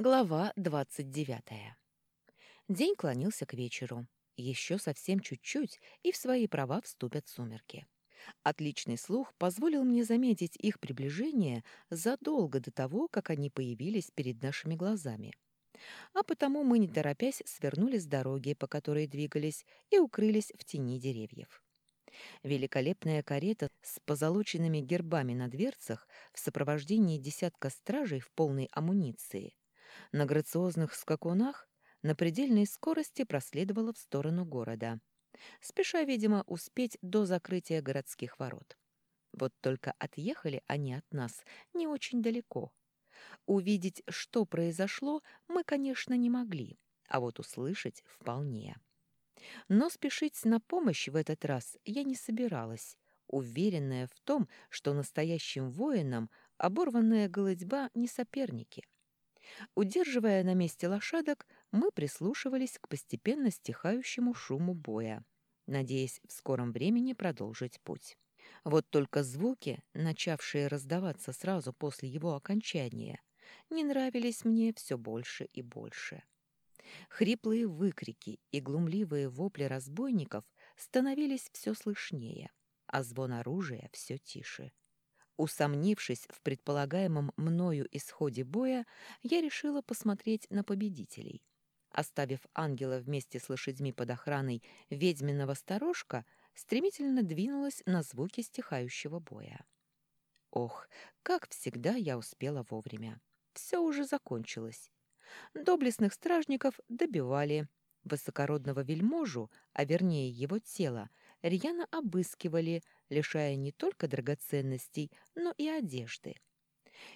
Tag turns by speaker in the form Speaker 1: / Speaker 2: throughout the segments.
Speaker 1: Глава двадцать девятая. День клонился к вечеру. Еще совсем чуть-чуть, и в свои права вступят сумерки. Отличный слух позволил мне заметить их приближение задолго до того, как они появились перед нашими глазами. А потому мы, не торопясь, свернули с дороги, по которой двигались, и укрылись в тени деревьев. Великолепная карета с позолоченными гербами на дверцах в сопровождении десятка стражей в полной амуниции на грациозных скакунах на предельной скорости проследовала в сторону города, спеша, видимо, успеть до закрытия городских ворот. Вот только отъехали они от нас не очень далеко. Увидеть, что произошло, мы, конечно, не могли, а вот услышать вполне. Но спешить на помощь в этот раз я не собиралась, уверенная в том, что настоящим воинам оборванная голодьба не соперники — Удерживая на месте лошадок, мы прислушивались к постепенно стихающему шуму боя, надеясь в скором времени продолжить путь. Вот только звуки, начавшие раздаваться сразу после его окончания, не нравились мне все больше и больше. Хриплые выкрики и глумливые вопли разбойников становились все слышнее, а звон оружия все тише — Усомнившись в предполагаемом мною исходе боя, я решила посмотреть на победителей. Оставив ангела вместе с лошадьми под охраной ведьминого сторожка, стремительно двинулась на звуки стихающего боя. Ох, как всегда я успела вовремя. Все уже закончилось. Доблестных стражников добивали. Высокородного вельможу, а вернее его тело, рьяно обыскивали, лишая не только драгоценностей, но и одежды.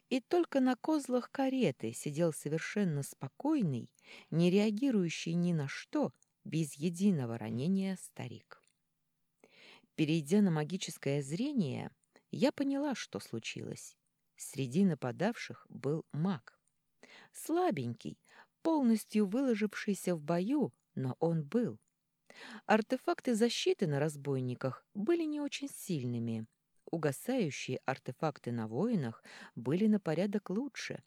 Speaker 1: И только на козлах кареты сидел совершенно спокойный, не реагирующий ни на что, без единого ранения старик. Перейдя на магическое зрение, я поняла, что случилось. Среди нападавших был маг. Слабенький, полностью выложившийся в бою, но он был. Артефакты защиты на разбойниках были не очень сильными. Угасающие артефакты на воинах были на порядок лучше.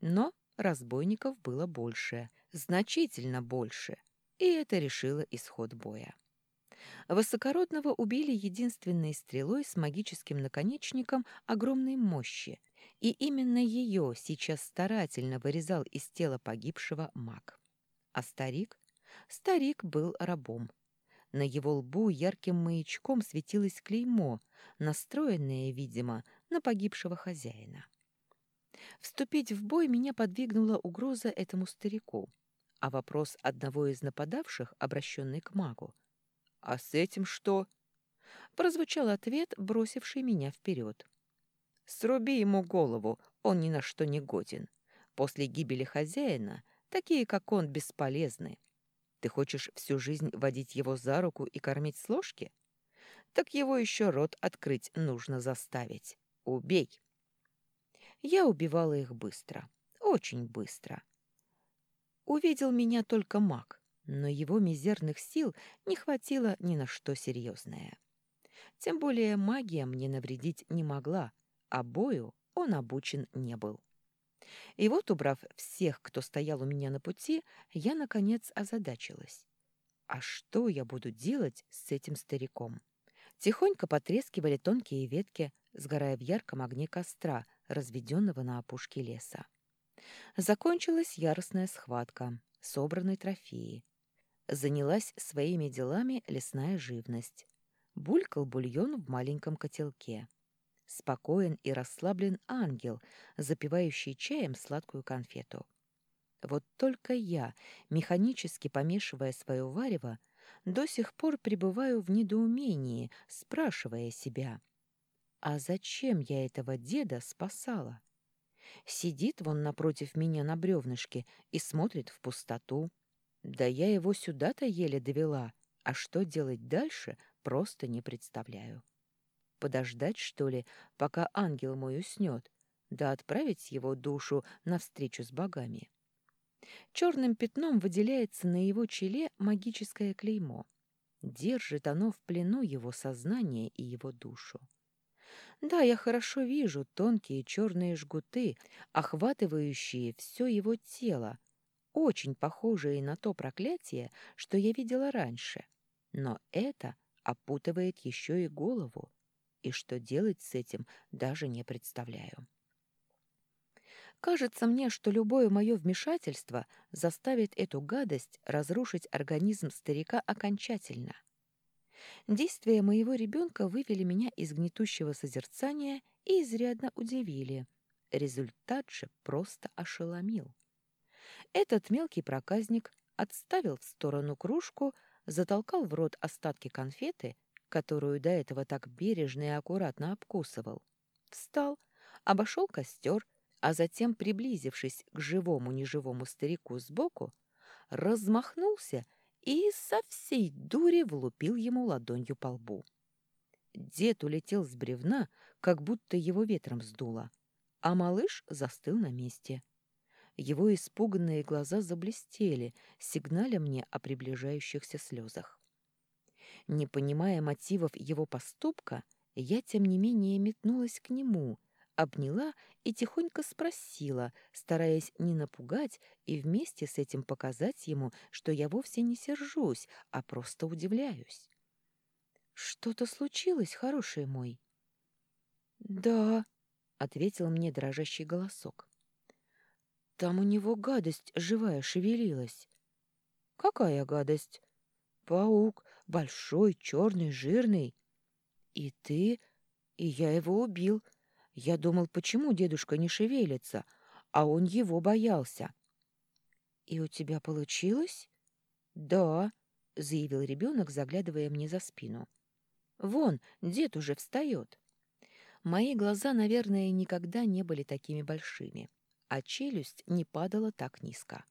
Speaker 1: Но разбойников было больше, значительно больше, и это решило исход боя. Высокородного убили единственной стрелой с магическим наконечником огромной мощи, и именно ее сейчас старательно вырезал из тела погибшего маг. А старик Старик был рабом. На его лбу ярким маячком светилось клеймо, настроенное, видимо, на погибшего хозяина. Вступить в бой меня подвигнула угроза этому старику, а вопрос одного из нападавших, обращенный к магу. «А с этим что?» Прозвучал ответ, бросивший меня вперед. «Сруби ему голову, он ни на что не годен. После гибели хозяина такие, как он, бесполезны. Ты хочешь всю жизнь водить его за руку и кормить с ложки? Так его еще рот открыть нужно заставить. Убей!» Я убивала их быстро, очень быстро. Увидел меня только маг, но его мизерных сил не хватило ни на что серьезное. Тем более магия мне навредить не могла, а бою он обучен не был. И вот, убрав всех, кто стоял у меня на пути, я, наконец, озадачилась. А что я буду делать с этим стариком? Тихонько потрескивали тонкие ветки, сгорая в ярком огне костра, разведенного на опушке леса. Закончилась яростная схватка, собранной трофеи. Занялась своими делами лесная живность. Булькал бульон в маленьком котелке. Спокоен и расслаблен ангел, запивающий чаем сладкую конфету. Вот только я, механически помешивая свое варево, до сих пор пребываю в недоумении, спрашивая себя, а зачем я этого деда спасала? Сидит вон напротив меня на бревнышке и смотрит в пустоту. Да я его сюда-то еле довела, а что делать дальше, просто не представляю. Подождать, что ли, пока ангел мой уснет, да отправить его душу навстречу с богами. Черным пятном выделяется на его челе магическое клеймо. Держит оно в плену его сознание и его душу. Да, я хорошо вижу тонкие черные жгуты, охватывающие все его тело, очень похожие на то проклятие, что я видела раньше. Но это опутывает еще и голову, и что делать с этим даже не представляю. Кажется мне, что любое мое вмешательство заставит эту гадость разрушить организм старика окончательно. Действия моего ребенка вывели меня из гнетущего созерцания и изрядно удивили. Результат же просто ошеломил. Этот мелкий проказник отставил в сторону кружку, затолкал в рот остатки конфеты, которую до этого так бережно и аккуратно обкусывал, встал, обошел костер, а затем, приблизившись к живому-неживому старику сбоку, размахнулся и со всей дури влупил ему ладонью по лбу. Дед улетел с бревна, как будто его ветром сдуло, а малыш застыл на месте. Его испуганные глаза заблестели, сигналя мне о приближающихся слезах. Не понимая мотивов его поступка, я, тем не менее, метнулась к нему обняла и тихонько спросила, стараясь не напугать и вместе с этим показать ему, что я вовсе не сержусь, а просто удивляюсь. «Что-то случилось, хороший мой?» «Да», — ответил мне дрожащий голосок. «Там у него гадость живая шевелилась». «Какая гадость?» «Паук, большой, черный, жирный». «И ты...» «И я его убил, я думал, почему дедушка не шевелится, а он его боялся. «И у тебя получилось?» «Да», — заявил ребенок, заглядывая мне за спину. «Вон, дед уже встает». Мои глаза, наверное, никогда не были такими большими, а челюсть не падала так низко.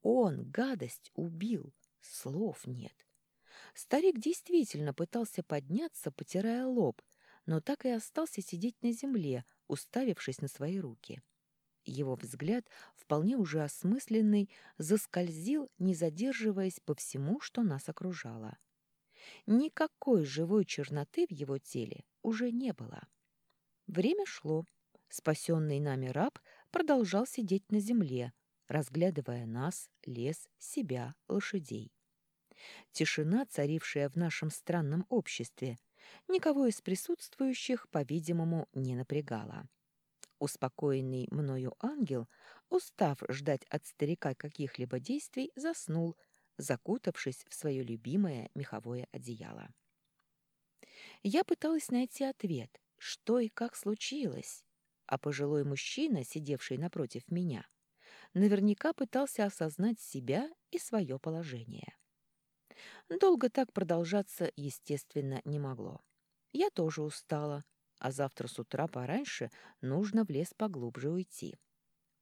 Speaker 1: Он, гадость, убил, слов нет. Старик действительно пытался подняться, потирая лоб, но так и остался сидеть на земле, уставившись на свои руки. Его взгляд, вполне уже осмысленный, заскользил, не задерживаясь по всему, что нас окружало. Никакой живой черноты в его теле уже не было. Время шло. Спасенный нами раб продолжал сидеть на земле, разглядывая нас, лес, себя, лошадей. Тишина, царившая в нашем странном обществе, никого из присутствующих, по-видимому, не напрягало. Успокоенный мною ангел, устав ждать от старика каких-либо действий, заснул, закутавшись в свое любимое меховое одеяло. Я пыталась найти ответ, что и как случилось, а пожилой мужчина, сидевший напротив меня, наверняка пытался осознать себя и свое положение. Долго так продолжаться, естественно, не могло. Я тоже устала, а завтра с утра пораньше нужно в лес поглубже уйти.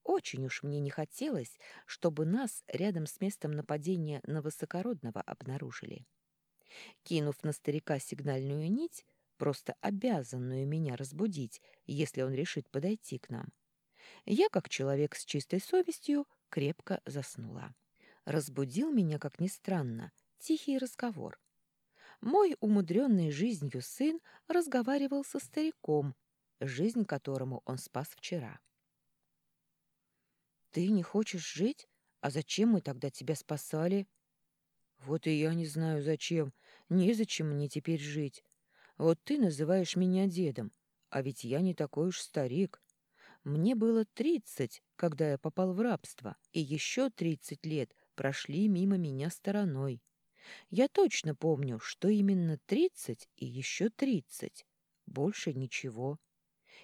Speaker 1: Очень уж мне не хотелось, чтобы нас рядом с местом нападения на высокородного обнаружили. Кинув на старика сигнальную нить, просто обязанную меня разбудить, если он решит подойти к нам, я, как человек с чистой совестью, крепко заснула. Разбудил меня, как ни странно, тихий разговор. Мой умудренный жизнью сын разговаривал со стариком, жизнь которому он спас вчера. «Ты не хочешь жить? А зачем мы тогда тебя спасали?» «Вот и я не знаю, зачем. Незачем мне теперь жить. Вот ты называешь меня дедом, а ведь я не такой уж старик. Мне было тридцать, когда я попал в рабство, и еще тридцать лет прошли мимо меня стороной. Я точно помню, что именно тридцать и еще тридцать. Больше ничего.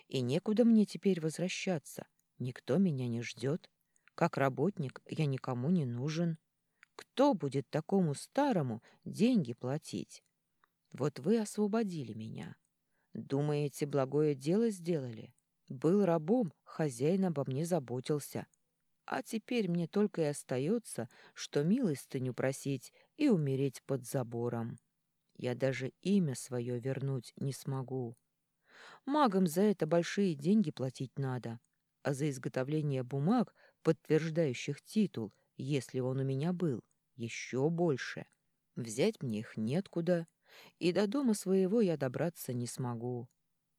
Speaker 1: И некуда мне теперь возвращаться. Никто меня не ждет. Как работник я никому не нужен. Кто будет такому старому деньги платить? Вот вы освободили меня. Думаете, благое дело сделали? Был рабом, хозяин обо мне заботился. А теперь мне только и остается, что милостыню просить и умереть под забором. Я даже имя свое вернуть не смогу. Магам за это большие деньги платить надо, а за изготовление бумаг, подтверждающих титул, если он у меня был, еще больше. Взять мне их неткуда, и до дома своего я добраться не смогу.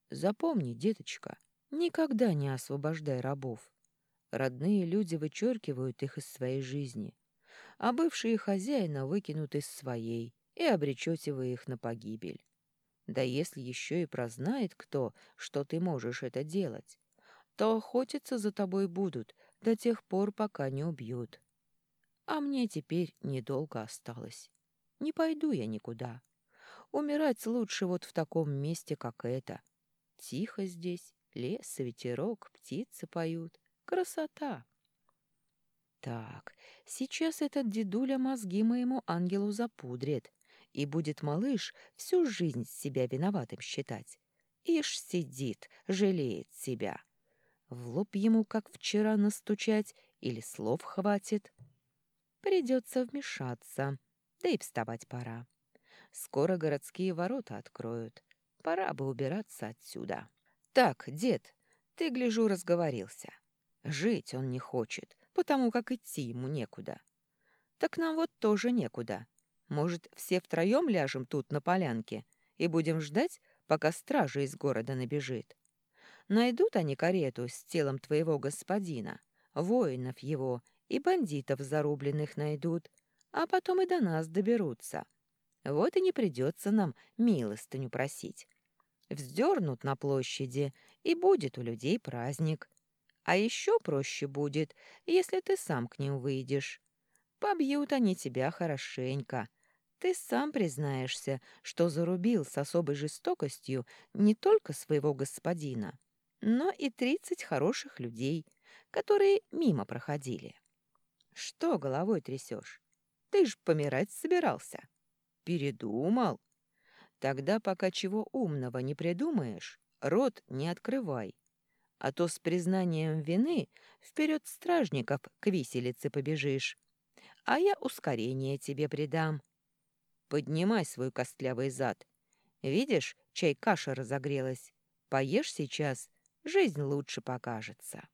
Speaker 1: Запомни, деточка, никогда не освобождай рабов. Родные люди вычеркивают их из своей жизни, а бывшие хозяина выкинут из своей, и обречете вы их на погибель. Да если еще и прознает кто, что ты можешь это делать, то охотиться за тобой будут до тех пор, пока не убьют. А мне теперь недолго осталось. Не пойду я никуда. Умирать лучше вот в таком месте, как это. Тихо здесь, лес, ветерок, птицы поют. Красота! Так, сейчас этот дедуля мозги моему ангелу запудрит, и будет малыш всю жизнь себя виноватым считать. Ишь сидит, жалеет себя. В лоб ему, как вчера, настучать или слов хватит. Придется вмешаться, да и вставать пора. Скоро городские ворота откроют. Пора бы убираться отсюда. Так, дед, ты, гляжу, разговорился. Жить он не хочет, потому как идти ему некуда. Так нам вот тоже некуда. Может, все втроем ляжем тут на полянке и будем ждать, пока стража из города набежит? Найдут они карету с телом твоего господина, воинов его и бандитов зарубленных найдут, а потом и до нас доберутся. Вот и не придется нам милостыню просить. Вздернут на площади, и будет у людей праздник. А еще проще будет, если ты сам к ним выйдешь. Побьют они тебя хорошенько, ты сам признаешься, что зарубил с особой жестокостью не только своего господина, но и тридцать хороших людей, которые мимо проходили. Что головой трясешь? Ты ж помирать собирался. Передумал? Тогда, пока чего умного не придумаешь, рот не открывай. А то с признанием вины вперед стражников к виселице побежишь. А я ускорение тебе придам. Поднимай свой костлявый зад. Видишь, чай каша разогрелась. Поешь сейчас, жизнь лучше покажется.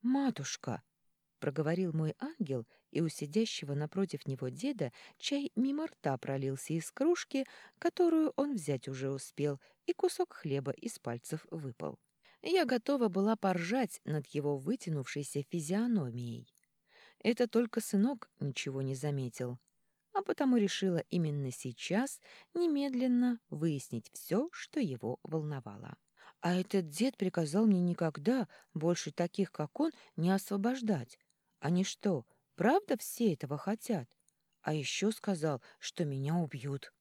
Speaker 1: «Матушка!» — проговорил мой ангел, и у сидящего напротив него деда чай мимо рта пролился из кружки, которую он взять уже успел, и кусок хлеба из пальцев выпал. Я готова была поржать над его вытянувшейся физиономией. Это только сынок ничего не заметил а потому решила именно сейчас немедленно выяснить все, что его волновало. А этот дед приказал мне никогда больше таких, как он, не освобождать. Они что, правда все этого хотят? А еще сказал, что меня убьют.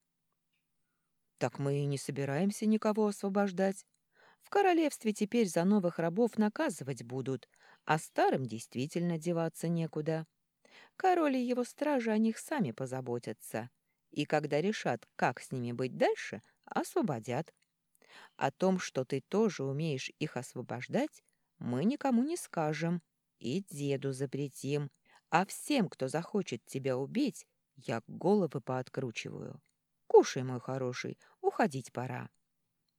Speaker 1: Так мы и не собираемся никого освобождать. В королевстве теперь за новых рабов наказывать будут, а старым действительно деваться некуда. Король и его стражи о них сами позаботятся, и когда решат, как с ними быть дальше, освободят. О том, что ты тоже умеешь их освобождать, мы никому не скажем и деду запретим, а всем, кто захочет тебя убить, я головы пооткручиваю. Кушай, мой хороший, уходить пора.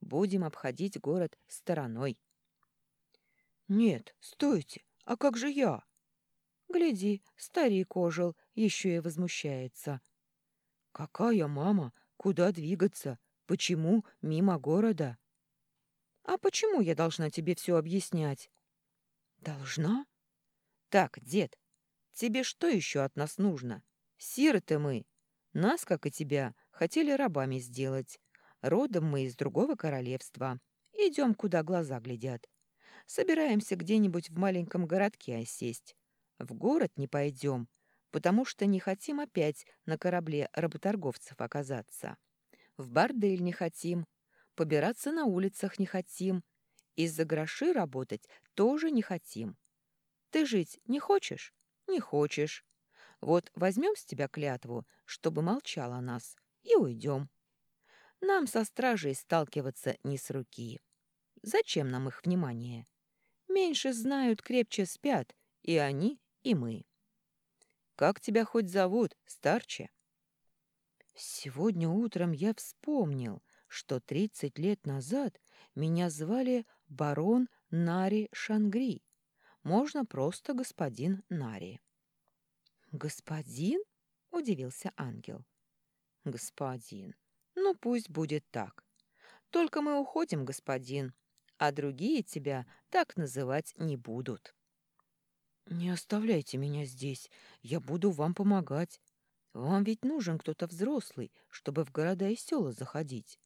Speaker 1: Будем обходить город стороной. Нет, стойте, а как же я? Гляди, старик ожил, еще и возмущается. «Какая мама? Куда двигаться? Почему мимо города?» «А почему я должна тебе все объяснять?» «Должна?» «Так, дед, тебе что еще от нас нужно? Сироты мы. Нас, как и тебя, хотели рабами сделать. Родом мы из другого королевства. Идем, куда глаза глядят. Собираемся где-нибудь в маленьком городке осесть. В город не пойдем, потому что не хотим опять на корабле работорговцев оказаться. В бордель не хотим, побираться на улицах не хотим, из-за гроши работать тоже не хотим. Ты жить не хочешь? Не хочешь. Вот возьмем с тебя клятву, чтобы молчал о нас, и уйдем. Нам со стражей сталкиваться не с руки. Зачем нам их внимание? Меньше знают, крепче спят, и они, и мы. Как тебя хоть зовут, старче? Сегодня утром я вспомнил, что тридцать лет назад меня звали барон Нари Шангри. Можно просто господин Нари. Господин? удивился ангел. Господин. Ну пусть будет так. Только мы уходим, господин, а другие тебя так называть не будут».
Speaker 2: «Не оставляйте меня здесь, я буду вам помогать. Вам ведь нужен кто-то взрослый, чтобы в города и села заходить.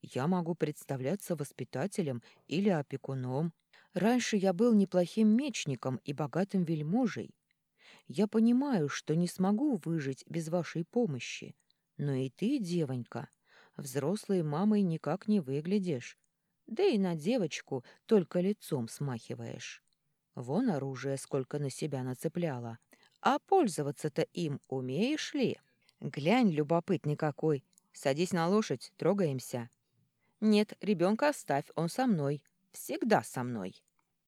Speaker 2: Я могу представляться воспитателем или опекуном. Раньше я был неплохим мечником и богатым вельможей. Я понимаю, что не смогу выжить без вашей помощи. Но и ты, девонька, взрослой мамой никак не выглядишь. Да и на девочку только лицом смахиваешь. Вон оружие сколько на себя нацепляла. А пользоваться-то им умеешь ли? Глянь, любопытный какой. Садись на лошадь, трогаемся. Нет, ребенка оставь, он со мной. Всегда со мной.